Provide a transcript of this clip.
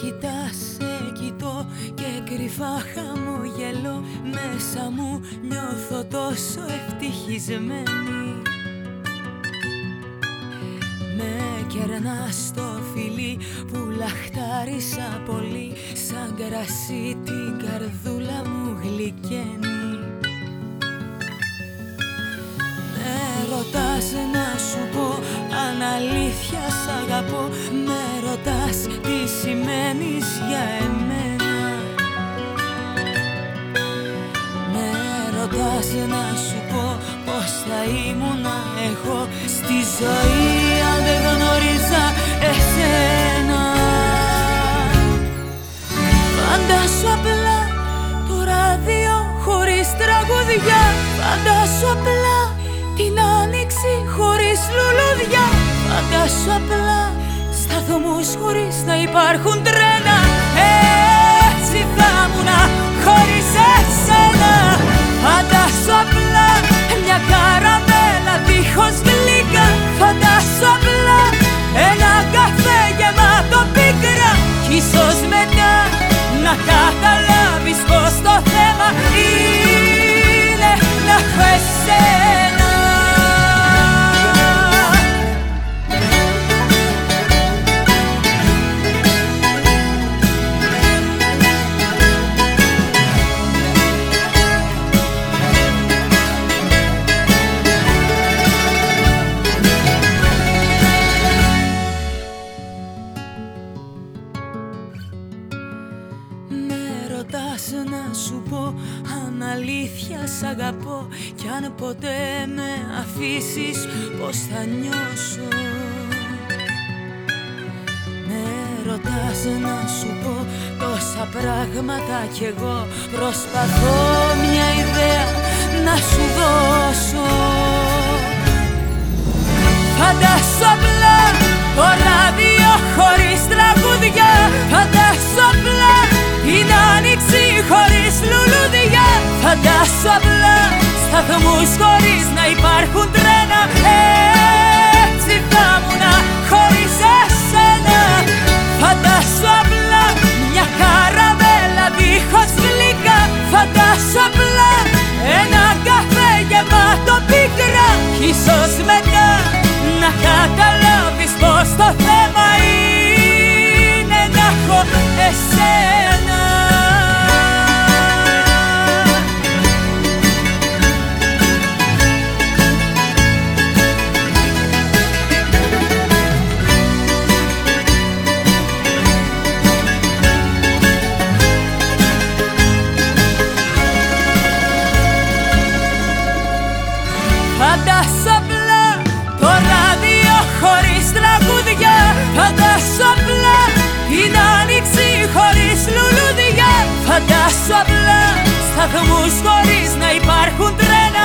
κοιτάς, σε κοιτώ και κρυφά χαμογελώ Μέσα μου. Νιώθω τόσο ευτυχισμένη. Με κερνά στο φιλί που λαχτάρισα πολύ. Σαν κρασί την καρδούλα μου γλυκαίνει Με ρωτάς να σου πω αν αλήθεια σ' αγαπώ. Με ρωτάς τι σημαίνεις για εμένα. Με ρωτάς να σου πω πως θα ήμουνα εγώ Στη ζωή αν δεν γνώριζα εσένα. Φαντάσου απλά το ράδιο χωρίς τραγουδιά. Φαντάσου απλά την άνοιξη χωρίς λουλουδιά Φαντάσου απλά σταθμούς χωρίς να υπάρχουν τρένα Έτσι θα ήμουνα ρωτάς να σου πω αν αλήθεια σ' αγαπώ Κι αν ποτέ με αφήσεις πως θα νιώσω; Με ρωτάς να σου πω τόσα πράγματα κι εγώ Προσπαθώ μια ιδέα να σου δώσω απλά σταθμούς χωρίς να υπάρχουν τρένα Φαντάσου απλά. Σταθμούς χωρίς να υπάρχουν τρένα